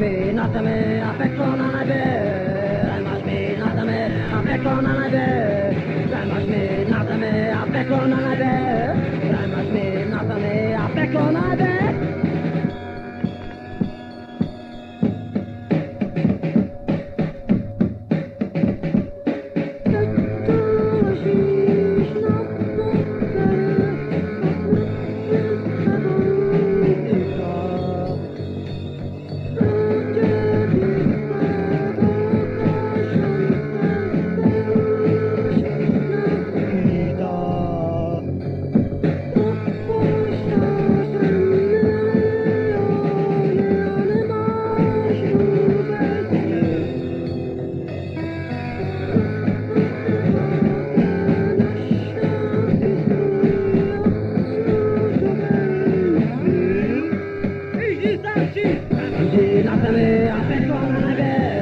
Be nothing me, I pick on an idea. There must be me, I pick on an idea. There must be nothing me, I pick on an idea. There must be nothing me, I pick on an idea. She got the way I think a my.